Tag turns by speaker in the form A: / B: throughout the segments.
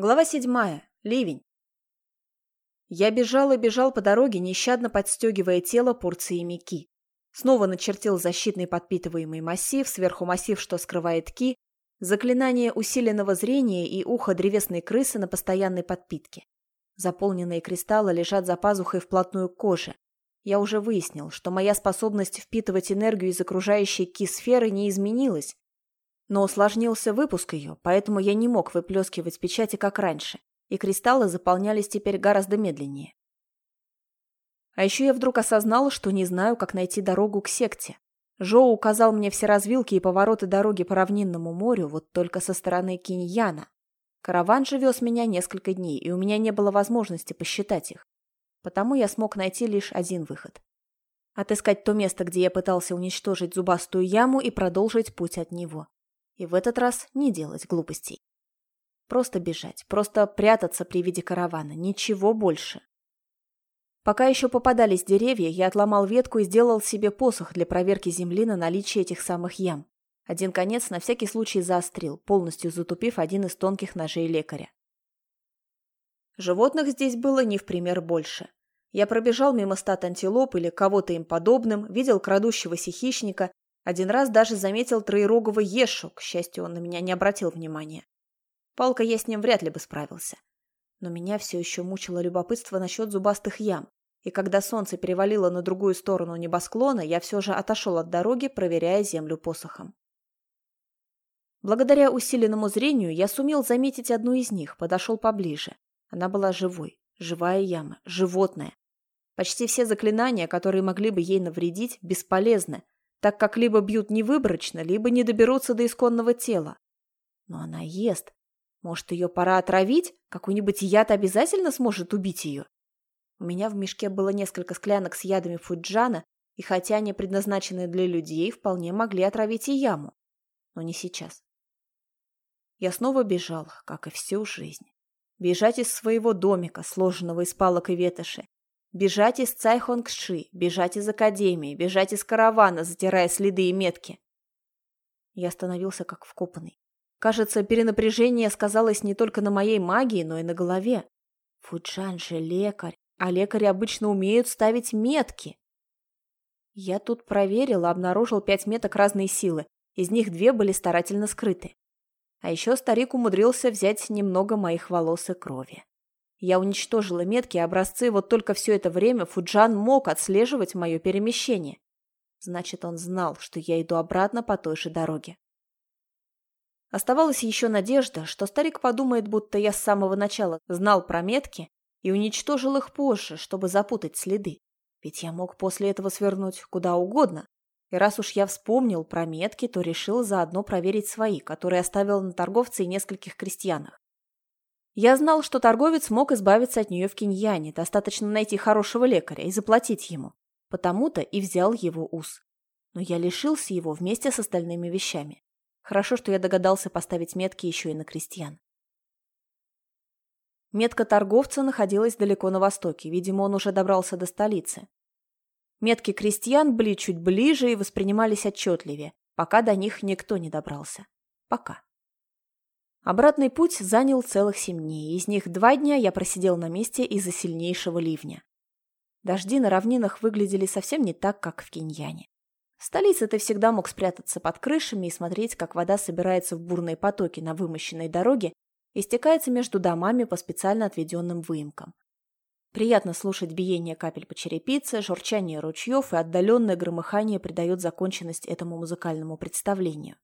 A: Глава седьмая. Ливень. Я бежал и бежал по дороге, нещадно подстегивая тело порциями ки. Снова начертил защитный подпитываемый массив, сверху массив, что скрывает ки, заклинание усиленного зрения и ухо древесной крысы на постоянной подпитке. Заполненные кристаллы лежат за пазухой вплотную к коже. Я уже выяснил, что моя способность впитывать энергию из окружающей ки-сферы не изменилась, но усложнился выпуск ее, поэтому я не мог выплескивать печати, как раньше, и кристаллы заполнялись теперь гораздо медленнее. А еще я вдруг осознал, что не знаю, как найти дорогу к секте. Жоу указал мне все развилки и повороты дороги по равнинному морю, вот только со стороны Киньяна. Караван же вез меня несколько дней, и у меня не было возможности посчитать их. Потому я смог найти лишь один выход. Отыскать то место, где я пытался уничтожить зубастую яму и продолжить путь от него. И в этот раз не делать глупостей. Просто бежать, просто прятаться при виде каравана, ничего больше. Пока еще попадались деревья, я отломал ветку и сделал себе посох для проверки земли на наличие этих самых ям. Один конец на всякий случай заострил, полностью затупив один из тонких ножей лекаря. Животных здесь было не в пример больше. Я пробежал мимо стад антилоп или кого-то им подобным, видел крадущегося хищника один раз даже заметил троерогого ешу, к счастью, он на меня не обратил внимания. Палка я с ним вряд ли бы справился. Но меня все еще мучило любопытство насчет зубастых ям, и когда солнце перевалило на другую сторону небосклона, я все же отошел от дороги, проверяя землю посохом. Благодаря усиленному зрению я сумел заметить одну из них, подошел поближе. Она была живой, живая яма, животное. Почти все заклинания, которые могли бы ей навредить, бесполезны, так как либо бьют невыборочно, либо не доберутся до исконного тела. Но она ест. Может, ее пора отравить? Какой-нибудь яд обязательно сможет убить ее? У меня в мешке было несколько склянок с ядами фуджана, и хотя они предназначены для людей, вполне могли отравить и яму. Но не сейчас. Я снова бежал, как и всю жизнь. Бежать из своего домика, сложенного из палок и ветоши, Бежать из Цайхонгши, бежать из академии, бежать из каравана, затирая следы и метки. Я остановился как вкопанный. Кажется, перенапряжение сказалось не только на моей магии, но и на голове. Фуджан же лекарь, а лекари обычно умеют ставить метки. Я тут проверил и обнаружил пять меток разной силы. Из них две были старательно скрыты. А еще старик умудрился взять немного моих волос и крови. Я уничтожила метки и образцы, вот только все это время Фуджан мог отслеживать мое перемещение. Значит, он знал, что я иду обратно по той же дороге. Оставалась еще надежда, что старик подумает, будто я с самого начала знал про метки и уничтожил их позже, чтобы запутать следы. Ведь я мог после этого свернуть куда угодно. И раз уж я вспомнил про метки, то решил заодно проверить свои, которые оставил на торговце и нескольких крестьянах. Я знал, что торговец мог избавиться от нее в Киньяне, достаточно найти хорошего лекаря и заплатить ему. Потому-то и взял его ус. Но я лишился его вместе с остальными вещами. Хорошо, что я догадался поставить метки еще и на крестьян. Метка торговца находилась далеко на востоке, видимо, он уже добрался до столицы. Метки крестьян были чуть ближе и воспринимались отчетливее, пока до них никто не добрался. Пока. Обратный путь занял целых семь дней, из них два дня я просидел на месте из-за сильнейшего ливня. Дожди на равнинах выглядели совсем не так, как в Киньяне. В столице ты всегда мог спрятаться под крышами и смотреть, как вода собирается в бурные потоки на вымощенной дороге и стекается между домами по специально отведенным выемкам. Приятно слушать биение капель по черепице, журчание ручьев и отдаленное громыхание придает законченность этому музыкальному представлению.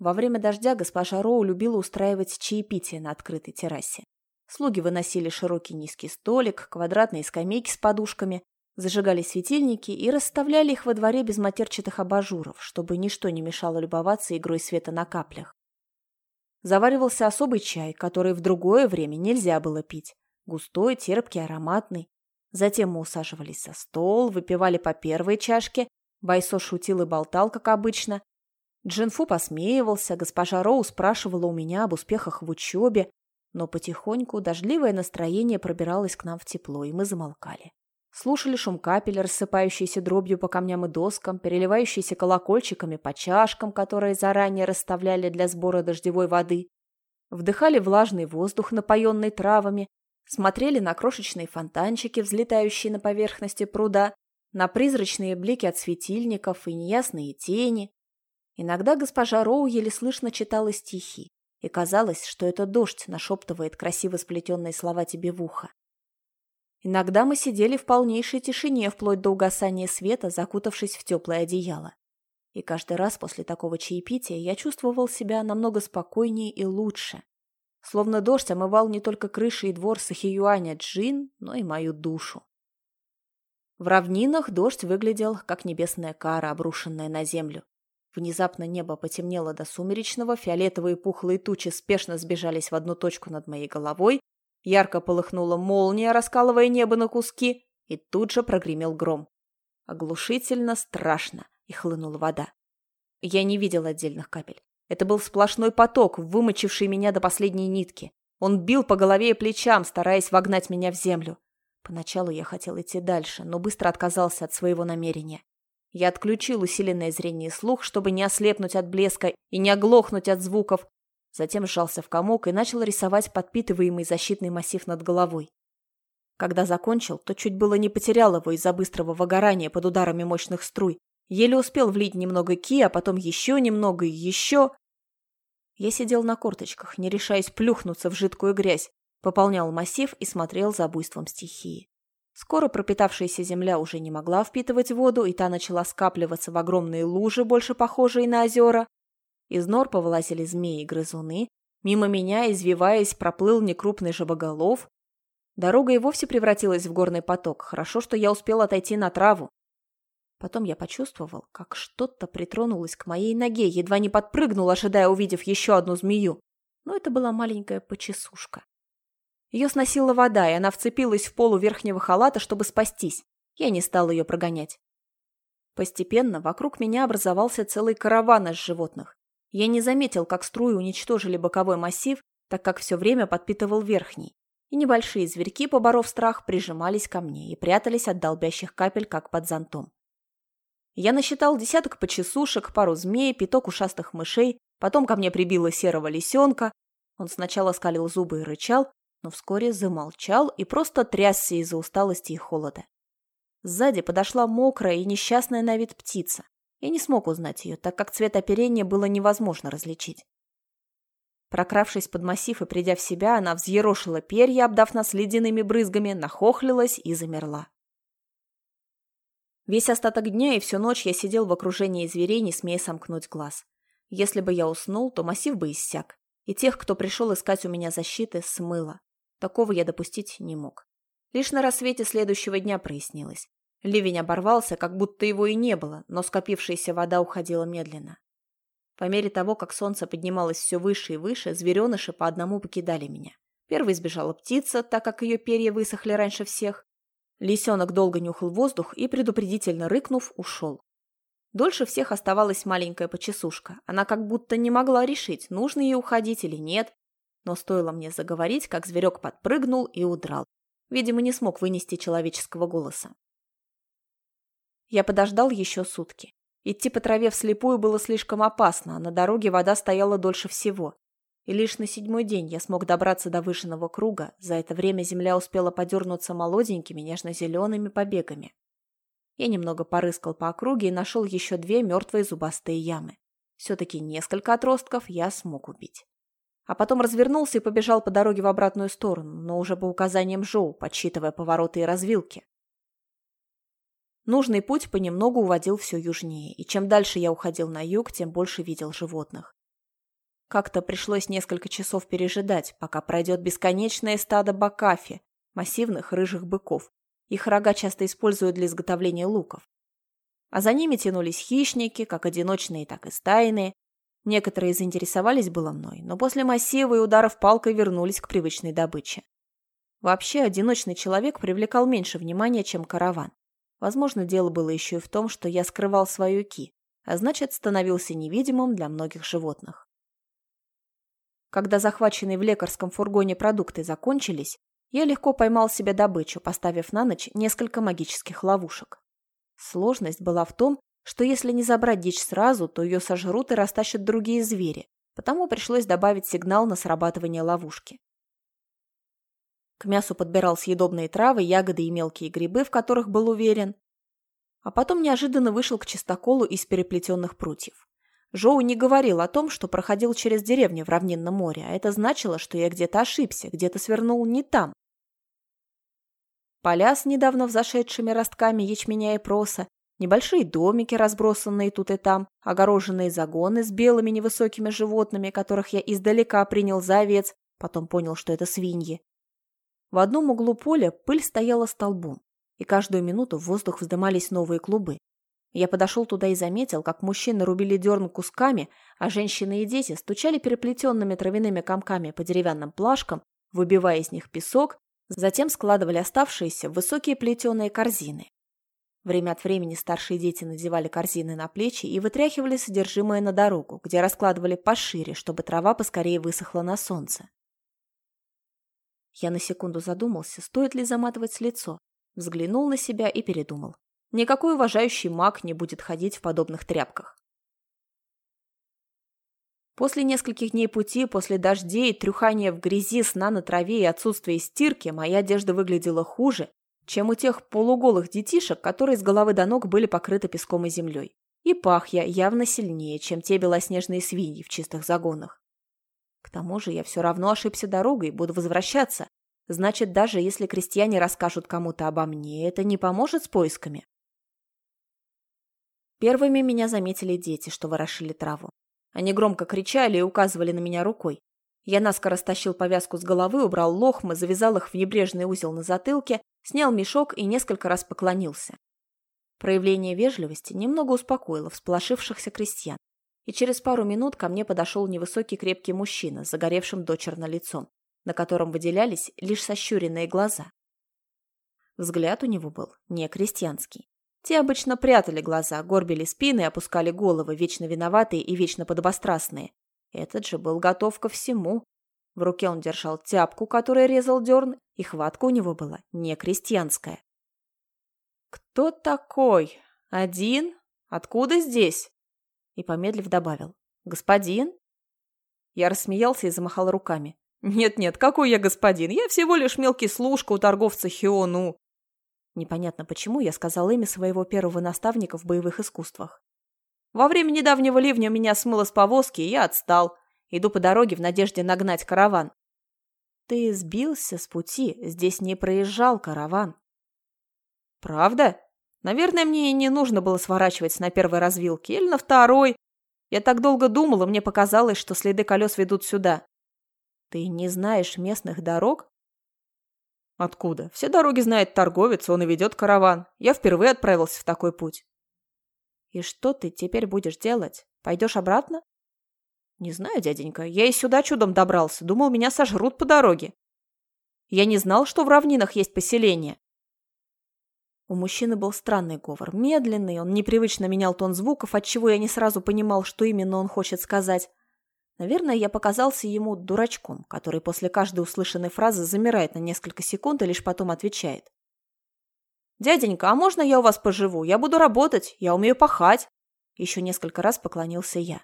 A: Во время дождя госпожа Роу любила устраивать чаепитие на открытой террасе. Слуги выносили широкий низкий столик, квадратные скамейки с подушками, зажигали светильники и расставляли их во дворе без матерчатых абажуров, чтобы ничто не мешало любоваться игрой света на каплях. Заваривался особый чай, который в другое время нельзя было пить. Густой, терпкий, ароматный. Затем мы усаживались за стол, выпивали по первой чашке. Байсо шутил и болтал, как обычно, Джинфу посмеивался, госпожа Роу спрашивала у меня об успехах в учебе, но потихоньку дождливое настроение пробиралось к нам в тепло, и мы замолкали. Слушали шум капель, рассыпающийся дробью по камням и доскам, переливающийся колокольчиками по чашкам, которые заранее расставляли для сбора дождевой воды. Вдыхали влажный воздух, напоенный травами, смотрели на крошечные фонтанчики, взлетающие на поверхности пруда, на призрачные блики от светильников и неясные тени. Иногда госпожа Роу еле слышно читала стихи, и казалось, что это дождь нашептывает красиво сплетенные слова тебе в ухо. Иногда мы сидели в полнейшей тишине вплоть до угасания света, закутавшись в теплое одеяло. И каждый раз после такого чаепития я чувствовал себя намного спокойнее и лучше. Словно дождь омывал не только крыши и двор Сахиюаня Джин, но и мою душу. В равнинах дождь выглядел, как небесная кара, обрушенная на землю. Внезапно небо потемнело до сумеречного, фиолетовые пухлые тучи спешно сбежались в одну точку над моей головой, ярко полыхнула молния, раскалывая небо на куски, и тут же прогремел гром. Оглушительно, страшно, и хлынула вода. Я не видел отдельных капель. Это был сплошной поток, вымочивший меня до последней нитки. Он бил по голове и плечам, стараясь вогнать меня в землю. Поначалу я хотел идти дальше, но быстро отказался от своего намерения. Я отключил усиленное зрение и слух, чтобы не ослепнуть от блеска и не оглохнуть от звуков. Затем сжался в комок и начал рисовать подпитываемый защитный массив над головой. Когда закончил, то чуть было не потерял его из-за быстрого выгорания под ударами мощных струй. Еле успел влить немного ки, а потом еще немного и еще. Я сидел на корточках, не решаясь плюхнуться в жидкую грязь, пополнял массив и смотрел за буйством стихии. Скоро пропитавшаяся земля уже не могла впитывать воду, и та начала скапливаться в огромные лужи, больше похожие на озера. Из нор повылазили змеи и грызуны. Мимо меня, извиваясь, проплыл некрупный жабоголов. Дорога и вовсе превратилась в горный поток. Хорошо, что я успел отойти на траву. Потом я почувствовал, как что-то притронулось к моей ноге, едва не подпрыгнул, ожидая увидев еще одну змею. Но это была маленькая почесушка. Ее сносила вода, и она вцепилась в полу верхнего халата, чтобы спастись. Я не стал ее прогонять. Постепенно вокруг меня образовался целый караван из животных. Я не заметил, как струи уничтожили боковой массив, так как все время подпитывал верхний. И небольшие зверьки, поборов страх, прижимались ко мне и прятались от долбящих капель, как под зонтом. Я насчитал десяток почесушек, пару змей, пяток ушастых мышей, потом ко мне прибило серого лисенка. Он сначала скалил зубы и рычал, но вскоре замолчал и просто трясся из-за усталости и холода. Сзади подошла мокрая и несчастная на вид птица. Я не смог узнать ее, так как цвет оперения было невозможно различить. Прокравшись под массив и придя в себя, она взъерошила перья, обдав нас ледяными брызгами, нахохлилась и замерла. Весь остаток дня и всю ночь я сидел в окружении зверей, не смея сомкнуть глаз. Если бы я уснул, то массив бы иссяк, и тех, кто пришел искать у меня защиты, смыло. Такого я допустить не мог. Лишь на рассвете следующего дня прояснилось. Ливень оборвался, как будто его и не было, но скопившаяся вода уходила медленно. По мере того, как солнце поднималось все выше и выше, звереныши по одному покидали меня. Первой сбежала птица, так как ее перья высохли раньше всех. Лисенок долго нюхал воздух и, предупредительно рыкнув, ушел. Дольше всех оставалась маленькая почесушка. Она как будто не могла решить, нужно ей уходить или нет. Но стоило мне заговорить, как зверек подпрыгнул и удрал. Видимо, не смог вынести человеческого голоса. Я подождал еще сутки. Идти по траве вслепую было слишком опасно, а на дороге вода стояла дольше всего и лишь на седьмой день я смог добраться до вышенного круга. За это время земля успела подернуться молоденькими нежно-зелеными побегами. Я немного порыскал по округе и нашел еще две мертвые зубастые ямы. Все-таки несколько отростков я смог убить. А потом развернулся и побежал по дороге в обратную сторону, но уже по указаниям Жоу, подсчитывая повороты и развилки. Нужный путь понемногу уводил все южнее, и чем дальше я уходил на юг, тем больше видел животных. Как-то пришлось несколько часов пережидать, пока пройдет бесконечное стадо бакафи, массивных рыжих быков. Их рога часто используют для изготовления луков. А за ними тянулись хищники, как одиночные, так и стайные. Некоторые заинтересовались было мной, но после массива и ударов палкой вернулись к привычной добыче. Вообще, одиночный человек привлекал меньше внимания, чем караван. Возможно, дело было еще и в том, что я скрывал свою ки, а значит, становился невидимым для многих животных. Когда захваченные в лекарском фургоне продукты закончились, я легко поймал себе добычу, поставив на ночь несколько магических ловушек. Сложность была в том, что если не забрать дичь сразу, то ее сожрут и растащат другие звери, потому пришлось добавить сигнал на срабатывание ловушки. К мясу подбирал съедобные травы, ягоды и мелкие грибы, в которых был уверен. А потом неожиданно вышел к чистоколу из переплетенных прутьев. Жоу не говорил о том, что проходил через деревню в равнинном море, а это значило, что я где-то ошибся, где-то свернул не там. Поля с недавно взошедшими ростками ячменя и проса, небольшие домики, разбросанные тут и там, огороженные загоны с белыми невысокими животными, которых я издалека принял за овец, потом понял, что это свиньи. В одном углу поля пыль стояла столбом, и каждую минуту в воздух вздымались новые клубы. Я подошел туда и заметил, как мужчины рубили дерн кусками, а женщины и дети стучали переплетенными травяными комками по деревянным плашкам, выбивая из них песок, затем складывали оставшиеся в высокие плетеные корзины. Время от времени старшие дети надевали корзины на плечи и вытряхивали содержимое на дорогу, где раскладывали пошире, чтобы трава поскорее высохла на солнце. Я на секунду задумался, стоит ли заматывать лицо, взглянул на себя и передумал. Никакой уважающий маг не будет ходить в подобных тряпках. После нескольких дней пути, после дождей, трюхания в грязи, сна на траве и отсутствия стирки, моя одежда выглядела хуже, чем у тех полуголых детишек, которые с головы до ног были покрыты песком и землей. И пах я явно сильнее, чем те белоснежные свиньи в чистых загонах. К тому же я все равно ошибся дорогой и буду возвращаться. Значит, даже если крестьяне расскажут кому-то обо мне, это не поможет с поисками. Первыми меня заметили дети, что ворошили траву. Они громко кричали и указывали на меня рукой. Я наскоро стащил повязку с головы, убрал лохмы, завязал их в небрежный узел на затылке, снял мешок и несколько раз поклонился. Проявление вежливости немного успокоило всполошившихся крестьян, и через пару минут ко мне подошел невысокий крепкий мужчина с загоревшим дочерно лицом, на котором выделялись лишь сощуренные глаза. Взгляд у него был не крестьянский. Те обычно прятали глаза, горбили спины и опускали головы, вечно виноватые и вечно подобострастные. Этот же был готов ко всему. В руке он держал тяпку, которая резал дерн, и хватка у него была не крестьянская. «Кто такой? Один? Откуда здесь?» И, помедлив, добавил. «Господин?» Я рассмеялся и замахал руками. «Нет-нет, какой я господин? Я всего лишь мелкий служка у торговца Хиону. Непонятно почему я сказал имя своего первого наставника в боевых искусствах. Во время недавнего ливня меня смыло с повозки, и я отстал. Иду по дороге в надежде нагнать караван. Ты сбился с пути, здесь не проезжал караван. Правда? Наверное, мне и не нужно было сворачивать на первой развилке или на второй. Я так долго думала, мне показалось, что следы колес ведут сюда. Ты не знаешь местных дорог? Откуда? Все дороги знает торговец, он и ведет караван. Я впервые отправился в такой путь. И что ты теперь будешь делать? Пойдешь обратно? Не знаю, дяденька. Я и сюда чудом добрался. Думал, меня сожрут по дороге. Я не знал, что в равнинах есть поселение. У мужчины был странный говор, медленный, он непривычно менял тон звуков, отчего я не сразу понимал, что именно он хочет сказать. Наверное, я показался ему дурачком, который после каждой услышанной фразы замирает на несколько секунд и лишь потом отвечает. «Дяденька, а можно я у вас поживу? Я буду работать, я умею пахать!» Еще несколько раз поклонился я.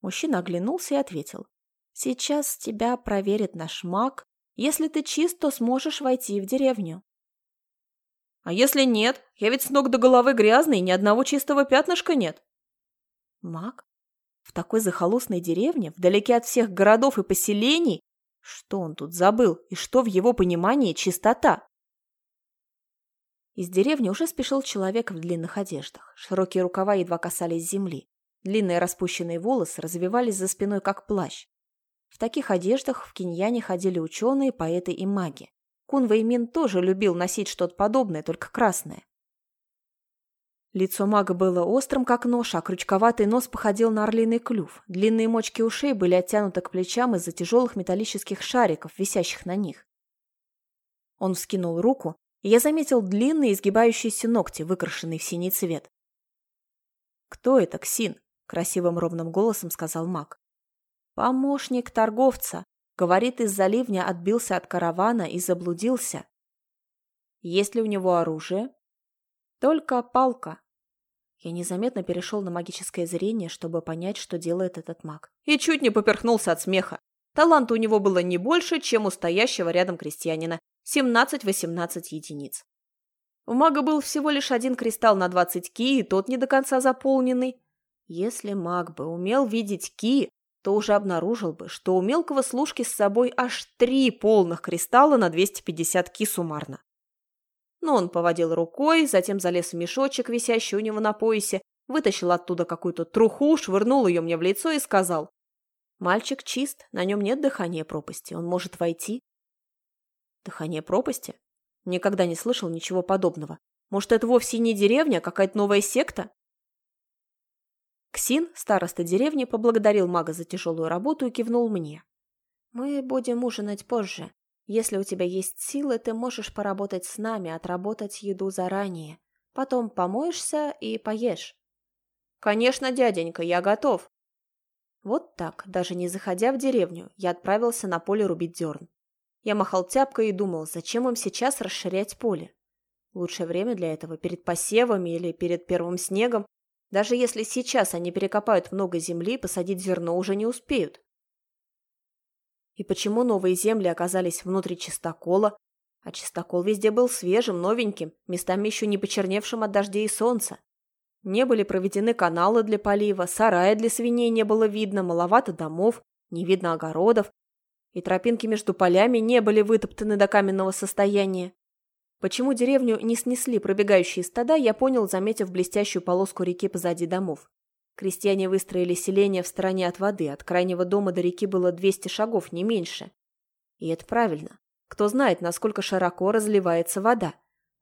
A: Мужчина оглянулся и ответил. «Сейчас тебя проверит наш маг. Если ты чист, то сможешь войти в деревню». «А если нет? Я ведь с ног до головы грязный, ни одного чистого пятнышка нет». «Маг? В такой захолустной деревне, вдалеке от всех городов и поселений? Что он тут забыл и что в его понимании чистота? Из деревни уже спешил человек в длинных одеждах. Широкие рукава едва касались земли. Длинные распущенные волосы развивались за спиной, как плащ. В таких одеждах в Киньяне ходили ученые, поэты и маги. Кун Вэймин тоже любил носить что-то подобное, только красное. Лицо мага было острым, как нож, а крючковатый нос походил на орлиный клюв. Длинные мочки ушей были оттянуты к плечам из-за тяжелых металлических шариков, висящих на них. Он вскинул руку, и я заметил длинные изгибающиеся ногти, выкрашенные в синий цвет. «Кто это, Ксин?» – красивым ровным голосом сказал маг. «Помощник торговца. Говорит, из-за ливня отбился от каравана и заблудился. Есть ли у него оружие?» «Только палка. Я незаметно перешел на магическое зрение, чтобы понять, что делает этот маг. И чуть не поперхнулся от смеха. Таланта у него было не больше, чем у стоящего рядом крестьянина. 17-18 единиц. У мага был всего лишь один кристалл на 20 ки, и тот не до конца заполненный. Если маг бы умел видеть ки, то уже обнаружил бы, что у мелкого служки с собой аж три полных кристалла на 250 ки суммарно. Но он поводил рукой, затем залез в мешочек, висящий у него на поясе, вытащил оттуда какую-то труху, швырнул ее мне в лицо и сказал. «Мальчик чист, на нем нет дыхания пропасти, он может войти». «Дыхание пропасти?» Никогда не слышал ничего подобного. Может, это вовсе не деревня, а какая-то новая секта? Ксин, староста деревни, поблагодарил мага за тяжелую работу и кивнул мне. «Мы будем ужинать позже. Если у тебя есть силы, ты можешь поработать с нами, отработать еду заранее. Потом помоешься и поешь». «Конечно, дяденька, я готов». Вот так, даже не заходя в деревню, я отправился на поле рубить дерн. Я махал тяпкой и думал, зачем им сейчас расширять поле. Лучшее время для этого перед посевами или перед первым снегом. Даже если сейчас они перекопают много земли, посадить зерно уже не успеют. И почему новые земли оказались внутри чистокола, а чистокол везде был свежим, новеньким, местами еще не почерневшим от дождей и солнца? Не были проведены каналы для полива, сарая для свиней не было видно, маловато домов, не видно огородов, и тропинки между полями не были вытоптаны до каменного состояния. Почему деревню не снесли пробегающие стада, я понял, заметив блестящую полоску реки позади домов. Крестьяне выстроили селение в стороне от воды, от крайнего дома до реки было 200 шагов, не меньше. И это правильно. Кто знает, насколько широко разливается вода.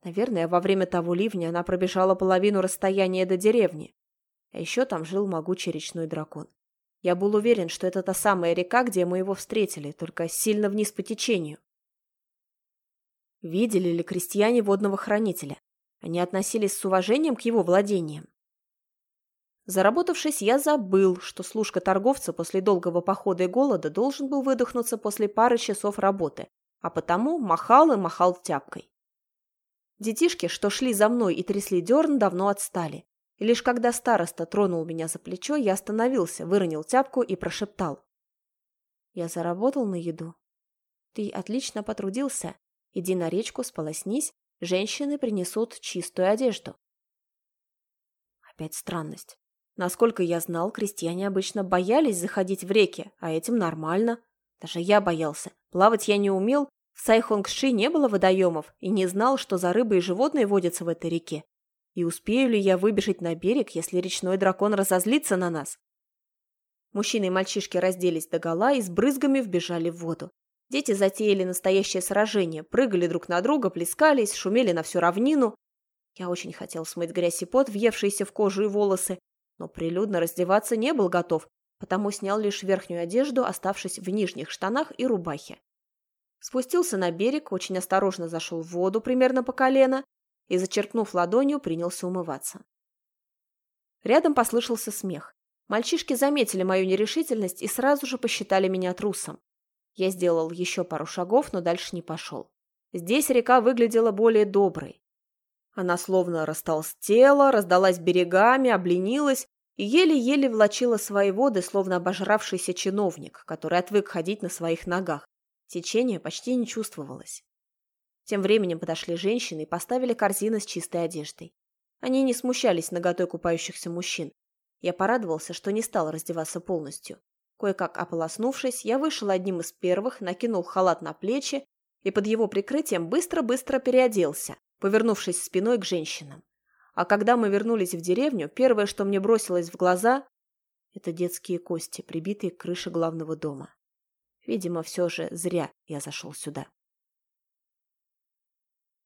A: Наверное, во время того ливня она пробежала половину расстояния до деревни. А еще там жил могучий речной дракон. Я был уверен, что это та самая река, где мы его встретили, только сильно вниз по течению. Видели ли крестьяне водного хранителя? Они относились с уважением к его владениям. Заработавшись, я забыл, что служка торговца после долгого похода и голода должен был выдохнуться после пары часов работы, а потому махал и махал тяпкой. Детишки, что шли за мной и трясли дерн, давно отстали. И лишь когда староста тронул меня за плечо, я остановился, выронил тяпку и прошептал. «Я заработал на еду. Ты отлично потрудился. Иди на речку, сполоснись, женщины принесут чистую одежду». Опять странность. Насколько я знал, крестьяне обычно боялись заходить в реки, а этим нормально. Даже я боялся. Плавать я не умел, в Сайхонгши не было водоемов и не знал, что за рыбы и животные водятся в этой реке. И успею ли я выбежать на берег, если речной дракон разозлится на нас? Мужчины и мальчишки разделись догола и с брызгами вбежали в воду. Дети затеяли настоящее сражение, прыгали друг на друга, плескались, шумели на всю равнину. Я очень хотел смыть грязь и пот, въевшиеся в кожу и волосы, но прилюдно раздеваться не был готов, потому снял лишь верхнюю одежду, оставшись в нижних штанах и рубахе. Спустился на берег, очень осторожно зашел в воду примерно по колено и, зачерпнув ладонью, принялся умываться. Рядом послышался смех. Мальчишки заметили мою нерешительность и сразу же посчитали меня трусом. Я сделал еще пару шагов, но дальше не пошел. Здесь река выглядела более доброй. Она словно растолстела, раздалась берегами, обленилась и еле-еле влачила свои воды, словно обожравшийся чиновник, который отвык ходить на своих ногах. Течение почти не чувствовалось. Тем временем подошли женщины и поставили корзины с чистой одеждой. Они не смущались наготой купающихся мужчин. Я порадовался, что не стал раздеваться полностью. Кое-как ополоснувшись, я вышел одним из первых, накинул халат на плечи и под его прикрытием быстро-быстро переоделся повернувшись спиной к женщинам. А когда мы вернулись в деревню, первое, что мне бросилось в глаза, это детские кости, прибитые к крыше главного дома. Видимо, все же зря я зашел сюда.